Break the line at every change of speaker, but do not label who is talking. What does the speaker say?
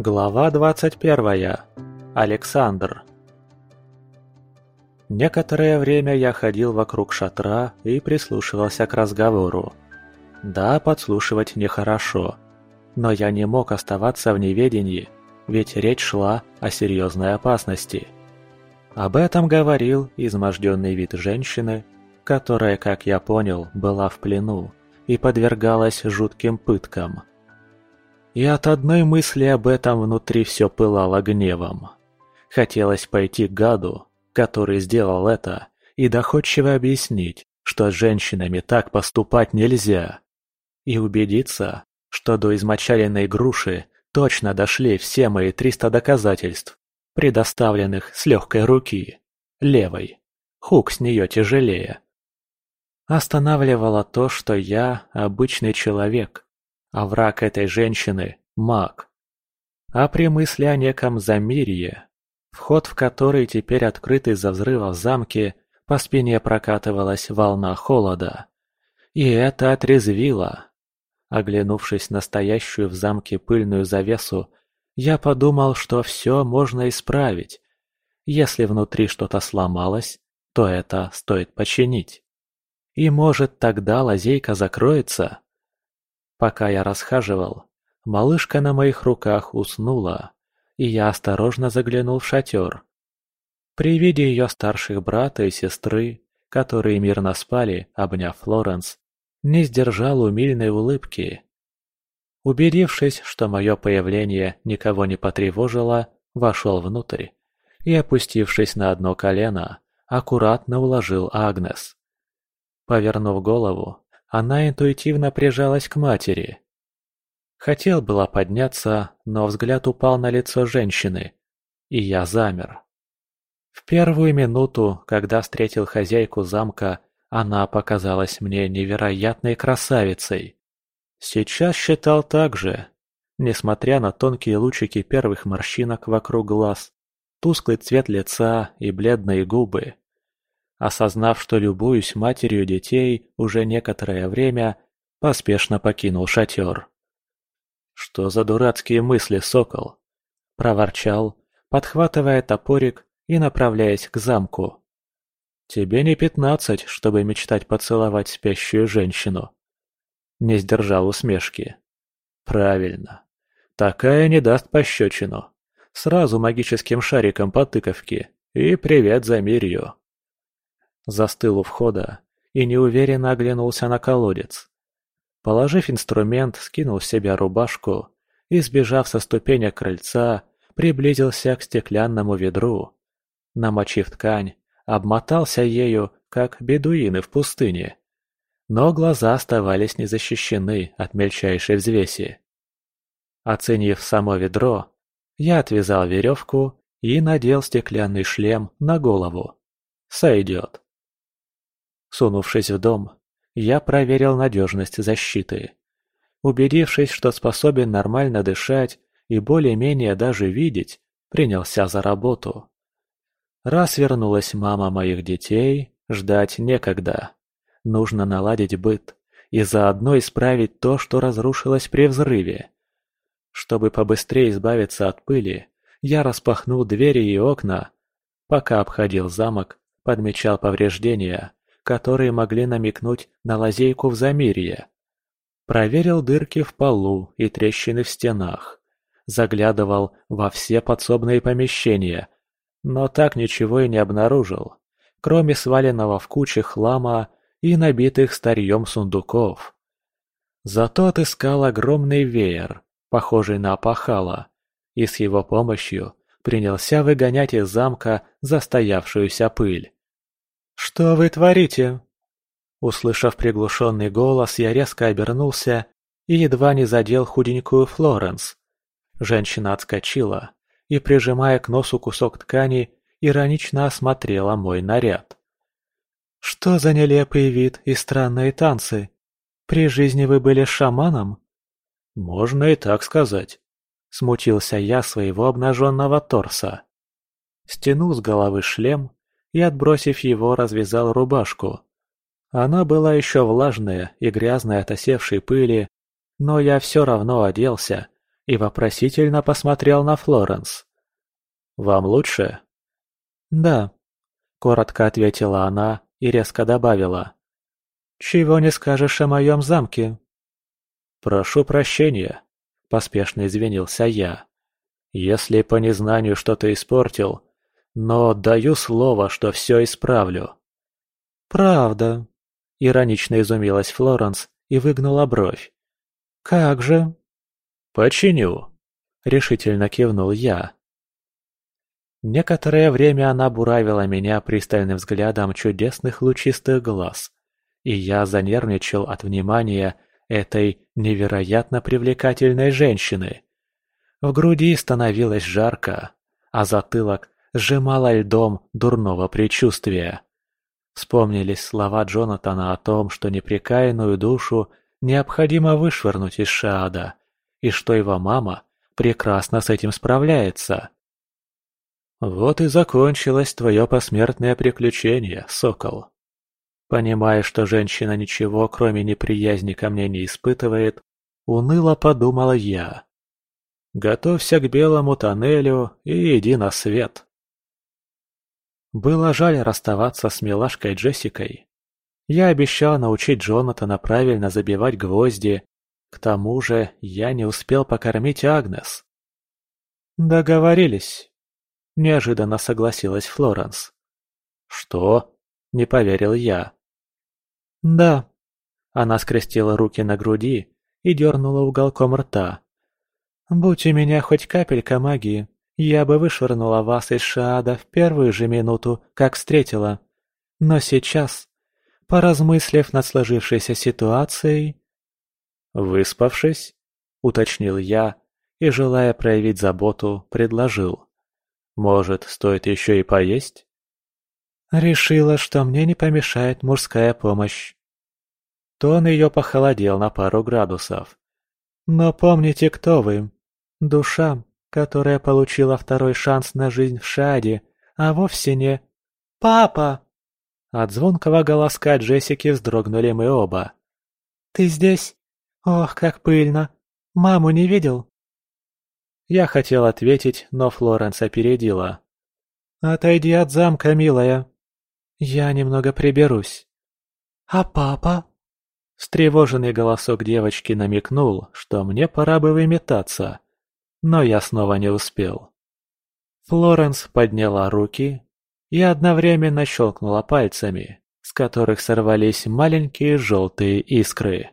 Глава 21. Александр. Некоторое время я ходил вокруг шатра и прислушивался к разговору. Да, подслушивать нехорошо, но я не мог оставаться в неведении, ведь речь шла о серьезной опасности. Об этом говорил изможденный вид женщины, которая, как я понял, была в плену и подвергалась жутким пыткам. И от одной мысли об этом внутри все пылало гневом. Хотелось пойти к гаду, который сделал это, и доходчиво объяснить, что с женщинами так поступать нельзя. И убедиться, что до измочаленной груши точно дошли все мои 300 доказательств, предоставленных с легкой руки, левой. Хук с нее тяжелее. Останавливало то, что я обычный человек, а враг этой женщины – маг. А при мысли о неком замирье, вход в который теперь открыт из-за взрыва в замке, по спине прокатывалась волна холода. И это отрезвило. Оглянувшись на стоящую в замке пыльную завесу, я подумал, что все можно исправить. Если внутри что-то сломалось, то это стоит починить. И может тогда лазейка закроется? Пока я расхаживал, малышка на моих руках уснула, и я осторожно заглянул в шатер. При виде ее старших брата и сестры, которые мирно спали, обняв Флоренс, не сдержал умильной улыбки. Убедившись, что мое появление никого не потревожило, вошел внутрь и, опустившись на одно колено, аккуратно уложил Агнес. Повернув голову, она интуитивно прижалась к матери. Хотел было подняться, но взгляд упал на лицо женщины, и я замер. В первую минуту, когда встретил хозяйку замка, она показалась мне невероятной красавицей. Сейчас считал так же, несмотря на тонкие лучики первых морщинок вокруг глаз, тусклый цвет лица и бледные губы. Осознав, что любуюсь матерью детей уже некоторое время, поспешно покинул шатер. «Что за дурацкие мысли, сокол?» – проворчал, подхватывая топорик и направляясь к замку. «Тебе не пятнадцать, чтобы мечтать поцеловать спящую женщину». Не сдержал усмешки. «Правильно. Такая не даст пощечину. Сразу магическим шариком по тыковке. И привет за мирью застыл у входа и неуверенно оглянулся на колодец. Положив инструмент, скинул с себя рубашку и, сбежав со ступенек крыльца, приблизился к стеклянному ведру. Намочив ткань, обмотался ею, как бедуины в пустыне. Но глаза оставались незащищены от мельчайшей взвеси. Оценив само ведро, я отвязал веревку и надел стеклянный шлем на голову. Сойдет. Сунувшись в дом, я проверил надежность защиты. Убедившись, что способен нормально дышать и более-менее даже видеть, принялся за работу. Раз вернулась мама моих детей, ждать некогда. Нужно наладить быт и заодно исправить то, что разрушилось при взрыве. Чтобы побыстрее избавиться от пыли, я распахнул двери и окна, пока обходил замок, подмечал повреждения которые могли намекнуть на лазейку в замирье. Проверил дырки в полу и трещины в стенах. Заглядывал во все подсобные помещения, но так ничего и не обнаружил, кроме сваленного в куче хлама и набитых старьем сундуков. Зато отыскал огромный веер, похожий на опахало, и с его помощью принялся выгонять из замка застоявшуюся пыль. «Что вы творите?» Услышав приглушенный голос, я резко обернулся и едва не задел худенькую Флоренс. Женщина отскочила и, прижимая к носу кусок ткани, иронично осмотрела мой наряд. «Что за нелепый вид и странные танцы? При жизни вы были шаманом?» «Можно и так сказать», — смутился я своего обнаженного торса. Стянул с головы шлем и, отбросив его, развязал рубашку. Она была еще влажная и грязная от осевшей пыли, но я все равно оделся и вопросительно посмотрел на Флоренс. «Вам лучше?» «Да», — коротко ответила она и резко добавила. «Чего не скажешь о моем замке?» «Прошу прощения», — поспешно извинился я. «Если по незнанию что-то испортил, но даю слово, что все исправлю». «Правда?» — иронично изумилась Флоренс и выгнула бровь. «Как же?» «Починю», — решительно кивнул я. Некоторое время она буравила меня пристальным взглядом чудесных лучистых глаз, и я занервничал от внимания этой невероятно привлекательной женщины. В груди становилось жарко, а затылок сжимало льдом дурного предчувствия. Вспомнились слова Джонатана о том, что непрекаянную душу необходимо вышвырнуть из Шаада, и что его мама прекрасно с этим справляется. Вот и закончилось твое посмертное приключение, сокол. Понимая, что женщина ничего, кроме неприязни ко мне не испытывает, уныло подумала я. Готовься к белому тоннелю и иди на свет. Было жаль расставаться с милашкой Джессикой. Я обещал научить Джонатана правильно забивать гвозди. К тому же я не успел покормить Агнес. Договорились. Неожиданно согласилась Флоренс. Что? Не поверил я. «Да». Она скрестила руки на груди и дернула уголком рта. «Будь у меня хоть капелька магии, я бы вышвырнула вас из Шаада в первую же минуту, как встретила. Но сейчас, поразмыслив над сложившейся ситуацией...» «Выспавшись?» — уточнил я и, желая проявить заботу, предложил. «Может, стоит еще и поесть?» Решила, что мне не помешает мужская помощь. Тон ее похолодел на пару градусов. Но помните, кто вы. Душа, которая получила второй шанс на жизнь в Шаде, а вовсе не... «Папа!» От звонкого голоска Джессики вздрогнули мы оба. «Ты здесь? Ох, как пыльно! Маму не видел?» Я хотел ответить, но Флоренс опередила. «Отойди от замка, милая. «Я немного приберусь». «А папа?» Встревоженный голосок девочки намекнул, что мне пора бы выметаться, но я снова не успел. Флоренс подняла руки и одновременно щелкнула пальцами, с которых сорвались маленькие желтые искры.